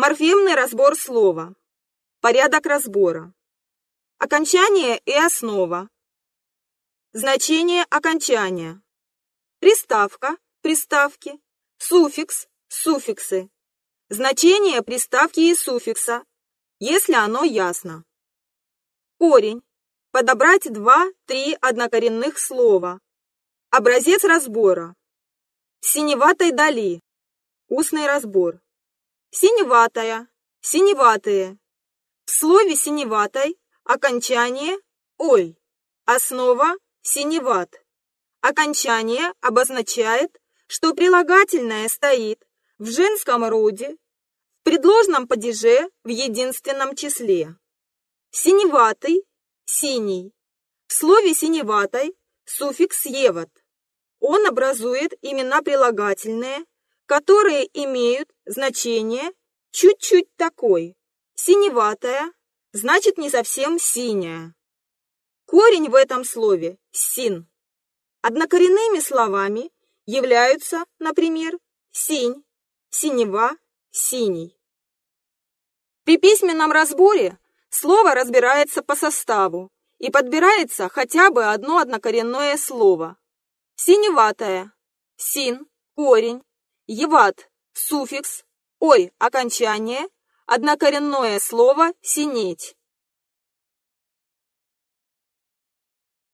Морфемный разбор слова. Порядок разбора. Окончание и основа. Значение окончания. Приставка, приставки, суффикс, суффиксы. Значение приставки и суффикса, если оно ясно. Корень. Подобрать два-три однокоренных слова. Образец разбора. Синеватой дали. Устный разбор. Синеватая, синеватые. В слове синеватой окончание «ой», основа «синеват». Окончание обозначает, что прилагательное стоит в женском роде, в предложном падеже в единственном числе. Синеватый, синий. В слове синеватой суффикс «еват». Он образует имена прилагательные, которые имеют значение чуть-чуть такой. Синеватая значит не совсем синяя. Корень в этом слове «син». Однокоренными словами являются, например, синь, синева, синий. При письменном разборе слово разбирается по составу и подбирается хотя бы одно однокоренное слово. Синеватая, син, корень, Еват – суффикс, ой – окончание, однокоренное слово «синеть».